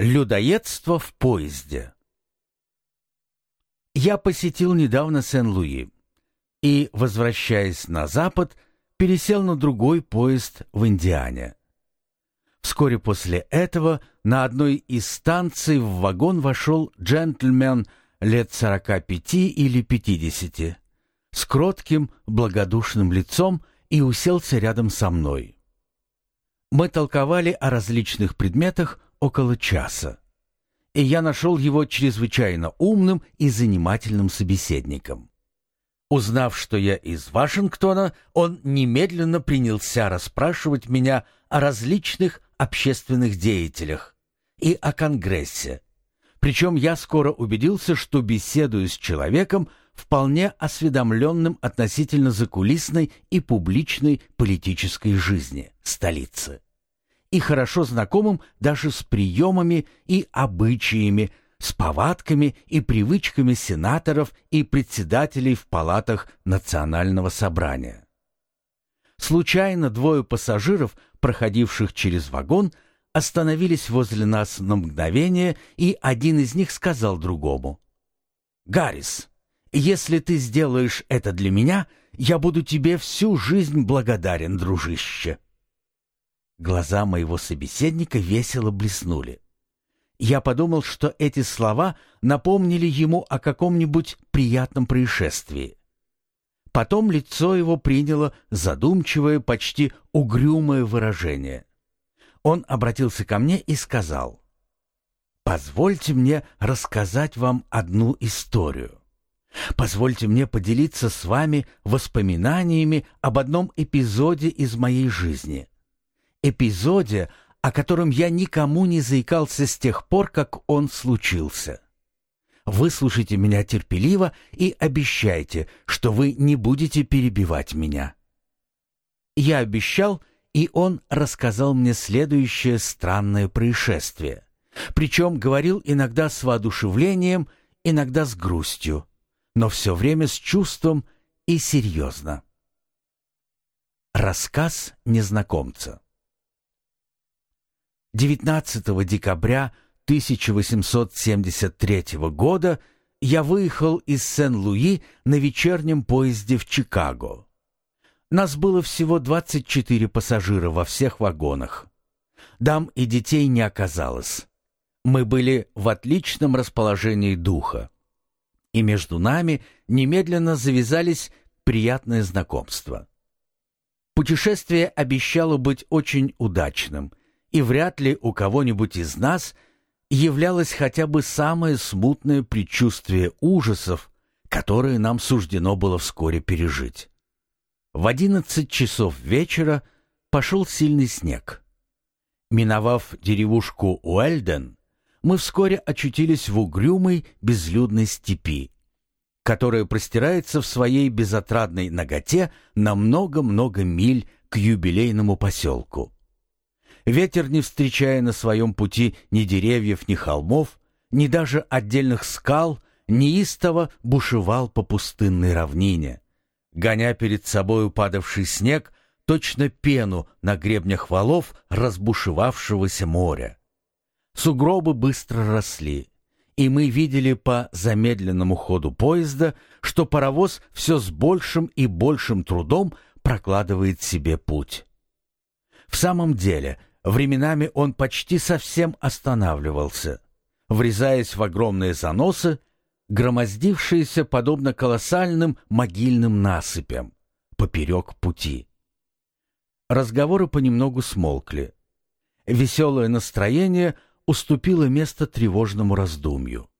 Людоедство в поезде. Я посетил недавно Сен-Луи и, возвращаясь на запад, пересел на другой поезд в Индиане. Вскоре после этого на одной из станций в вагон вошел джентльмен лет сорока пяти или пятидесяти, с кротким, благодушным лицом и уселся рядом со мной. Мы толковали о различных предметах, около часа. И я нашел его чрезвычайно умным и занимательным собеседником. Узнав, что я из Вашингтона, он немедленно принялся расспрашивать меня о различных общественных деятелях и о Конгрессе. Причем я скоро убедился, что беседую с человеком, вполне осведомленным относительно закулисной и публичной политической жизни столицы и хорошо знакомым даже с приемами и обычаями, с повадками и привычками сенаторов и председателей в палатах Национального собрания. Случайно двое пассажиров, проходивших через вагон, остановились возле нас на мгновение, и один из них сказал другому. «Гаррис, если ты сделаешь это для меня, я буду тебе всю жизнь благодарен, дружище». Глаза моего собеседника весело блеснули. Я подумал, что эти слова напомнили ему о каком-нибудь приятном происшествии. Потом лицо его приняло задумчивое, почти угрюмое выражение. Он обратился ко мне и сказал, «Позвольте мне рассказать вам одну историю. Позвольте мне поделиться с вами воспоминаниями об одном эпизоде из моей жизни эпизоде, о котором я никому не заикался с тех пор, как он случился. Выслушайте меня терпеливо и обещайте, что вы не будете перебивать меня. Я обещал, и он рассказал мне следующее странное происшествие. Причем говорил иногда с воодушевлением, иногда с грустью, но все время с чувством и серьезно. Рассказ незнакомца 19 декабря 1873 года я выехал из Сен-Луи на вечернем поезде в Чикаго. Нас было всего 24 пассажира во всех вагонах. Дам и детей не оказалось. Мы были в отличном расположении духа. И между нами немедленно завязались приятные знакомства. Путешествие обещало быть очень удачным — и вряд ли у кого-нибудь из нас являлось хотя бы самое смутное предчувствие ужасов, которые нам суждено было вскоре пережить. В одиннадцать часов вечера пошел сильный снег. Миновав деревушку Уэльден, мы вскоре очутились в угрюмой безлюдной степи, которая простирается в своей безотрадной ноготе на много-много миль к юбилейному поселку. Ветер, не встречая на своем пути ни деревьев, ни холмов, ни даже отдельных скал, неистово бушевал по пустынной равнине, гоня перед собою падавший снег, точно пену на гребнях валов разбушевавшегося моря. Сугробы быстро росли, и мы видели по замедленному ходу поезда, что паровоз все с большим и большим трудом прокладывает себе путь. В самом деле, Временами он почти совсем останавливался, врезаясь в огромные заносы, громоздившиеся подобно колоссальным могильным насыпям поперек пути. Разговоры понемногу смолкли. Веселое настроение уступило место тревожному раздумью.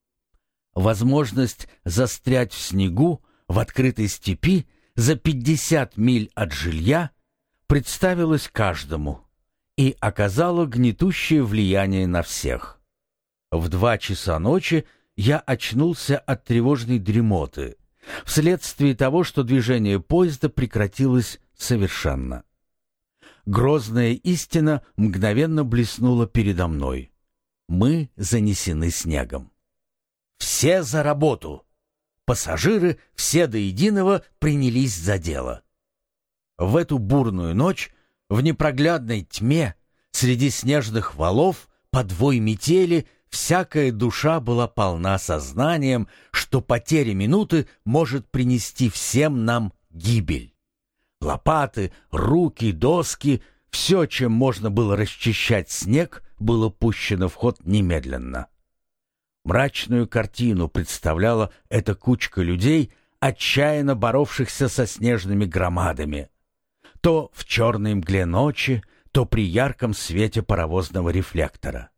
Возможность застрять в снегу в открытой степи за пятьдесят миль от жилья представилась каждому — и оказало гнетущее влияние на всех. В два часа ночи я очнулся от тревожной дремоты, вследствие того, что движение поезда прекратилось совершенно. Грозная истина мгновенно блеснула передо мной. Мы занесены снегом. Все за работу! Пассажиры все до единого принялись за дело. В эту бурную ночь в непроглядной тьме, среди снежных валов, подвой метели всякая душа была полна сознанием, что потеря минуты может принести всем нам гибель. Лопаты, руки, доски — все, чем можно было расчищать снег, было пущено в ход немедленно. Мрачную картину представляла эта кучка людей, отчаянно боровшихся со снежными громадами. То в черной мгле ночи, то при ярком свете паровозного рефлектора.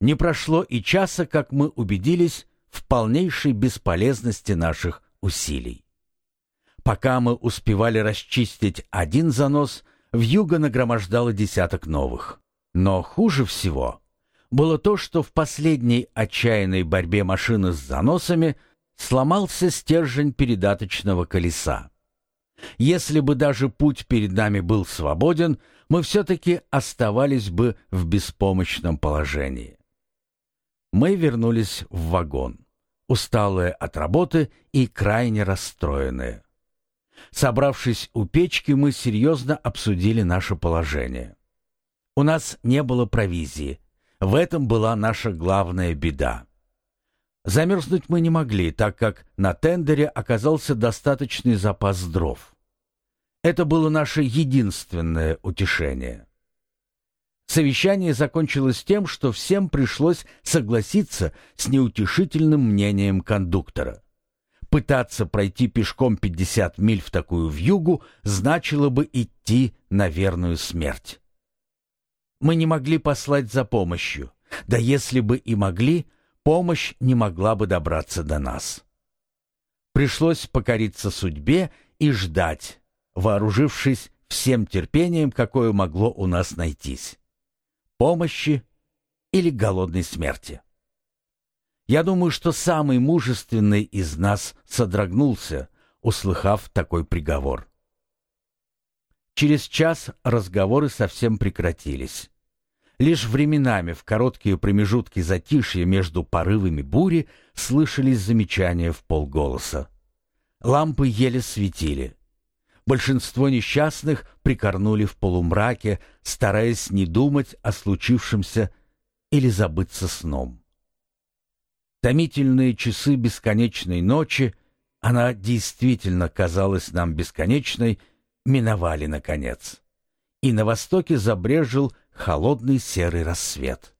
Не прошло и часа, как мы убедились в полнейшей бесполезности наших усилий. Пока мы успевали расчистить один занос, в юго нагромождало десяток новых. Но хуже всего было то, что в последней отчаянной борьбе машины с заносами сломался стержень передаточного колеса. Если бы даже путь перед нами был свободен, мы все-таки оставались бы в беспомощном положении. Мы вернулись в вагон, усталые от работы и крайне расстроенные. Собравшись у печки, мы серьезно обсудили наше положение. У нас не было провизии. В этом была наша главная беда. Замерзнуть мы не могли, так как на тендере оказался достаточный запас дров. Это было наше единственное утешение. Совещание закончилось тем, что всем пришлось согласиться с неутешительным мнением кондуктора. Пытаться пройти пешком 50 миль в такую вьюгу значило бы идти на верную смерть. Мы не могли послать за помощью, да если бы и могли, помощь не могла бы добраться до нас. Пришлось покориться судьбе и ждать, вооружившись всем терпением, какое могло у нас найтись. Помощи или голодной смерти. Я думаю, что самый мужественный из нас содрогнулся, услыхав такой приговор. Через час разговоры совсем прекратились. Лишь временами в короткие промежутки затишья между порывами бури слышались замечания в полголоса. Лампы еле светили. Большинство несчастных прикорнули в полумраке, стараясь не думать о случившемся или забыться сном. Томительные часы бесконечной ночи, она действительно казалась нам бесконечной, миновали наконец. И на востоке забрежил холодный серый рассвет.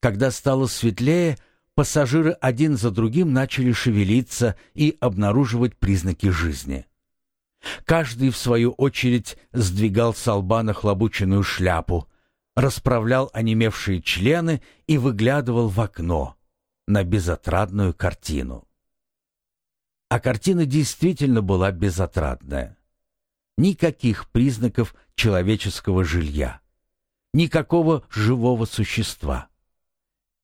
Когда стало светлее, пассажиры один за другим начали шевелиться и обнаруживать признаки жизни. Каждый, в свою очередь, сдвигал с лба нахлобученную шляпу, расправлял онемевшие члены и выглядывал в окно, на безотрадную картину. А картина действительно была безотрадная. Никаких признаков человеческого жилья. Никакого живого существа.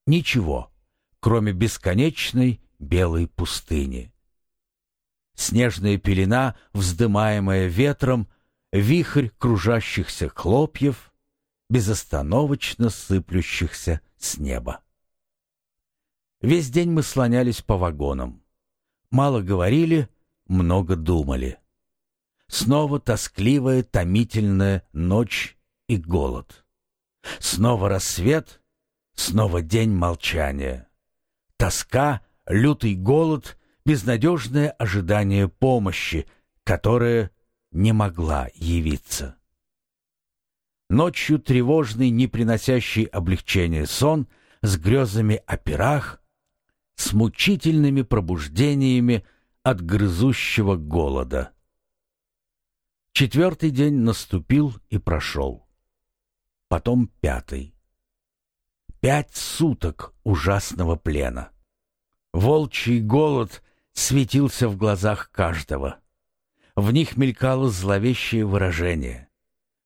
Ничего, кроме бесконечной белой пустыни. Снежная пелена, вздымаемая ветром, вихрь кружащихся хлопьев, безостановочно сыплющихся с неба. Весь день мы слонялись по вагонам. Мало говорили, много думали. Снова тоскливая, томительная ночь и голод. Снова рассвет, снова день молчания. Тоска, лютый голод, безнадежное ожидание помощи, которая не могла явиться. Ночью тревожный, не приносящий облегчения сон с грезами о пирах, с мучительными пробуждениями от грызущего голода. Четвертый день наступил и прошел. Потом пятый. Пять суток ужасного плена. Волчий голод светился в глазах каждого. В них мелькало зловещее выражение,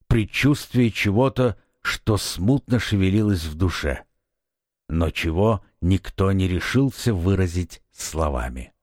предчувствие чего-то, что смутно шевелилось в душе, но чего никто не решился выразить словами.